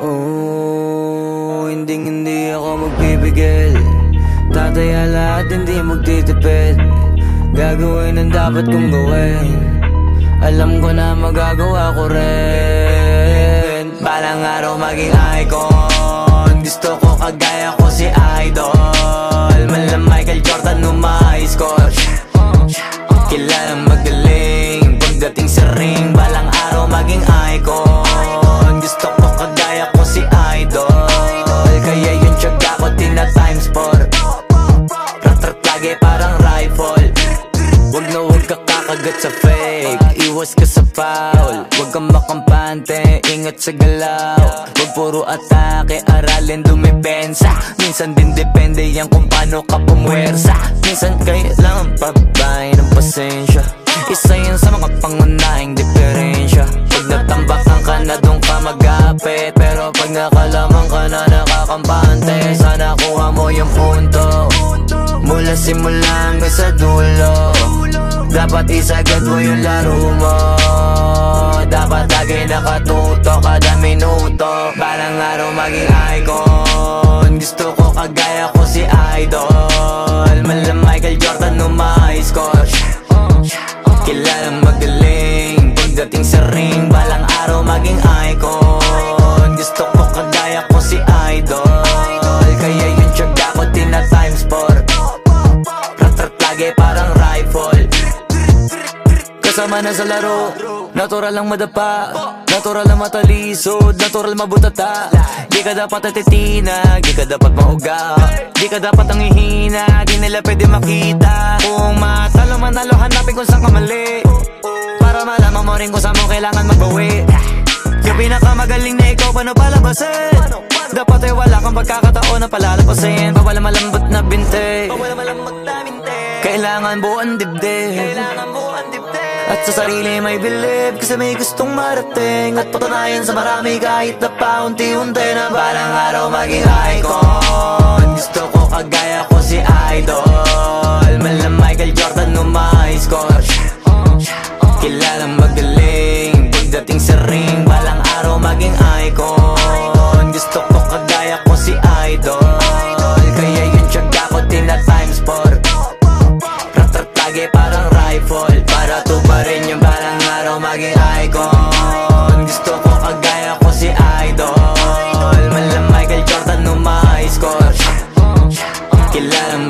Oh, hindi hindi ako magpipigil. Tataya lahat, hindi magtitipid. Gagawin ang dapat kong gawin. Alam ko na magagawa ko rin. Balang araw maging icon. Gusto ko kagaya ko si Idol. Malam Michael Jordan umahay scotch Kilala mo rifle Wag na wag ka kakagat sa fake. Iwas ka sa foul. Wag kang makampante. Ingat sa galaw. Wag puro atake. Aralin dumipensa. Minsan din depende yan kung paano ka pumwersa. Minsan kailangan pabay ng pasensya. Isa yan sa mga pangunahing diferensya. Pag natambakan ka na doon ka magapit Pero pag nakalaman ka na nakakampante Sana kuha mo yung punto Mula simula hanggang sa dulo. Dapat isagad mo yung laro mo. Dapat lagi nakatuto kada minuto. Balang araw maging icon. Gusto ko kagaya ko si Idol. Mala Michael Jordan umay-score Kilalang Kasama na sa laro. Natural lang madapa. Natural lang matalisod. Natural mabutata. Di ka dapat atitina Di ka dapat mauga Di ka dapat ang ihina Di nila pwede makita. Kung matalo manalo Hanapin kung saan ka mali. Para malaman mo rin kung saan mo kailangan magbawi Yung pinakamagaling na ikaw Paano palabasin? Dapat ay wala kang pagkakataon na palalapasin Bawal malambot na binte. Bawal malambot na binte. Kailangan buwan dibdib. Kailangan buwan dibdib at sa sarili may believe Kasi may gustong marating. At patunayan sa marami Kahit na paunti-unti Na balang araw maging icon. Gusto ko kagaya icon Gusto ko kagaya ko si Idol. Malam Michael Jordan no ma-score Kilala mo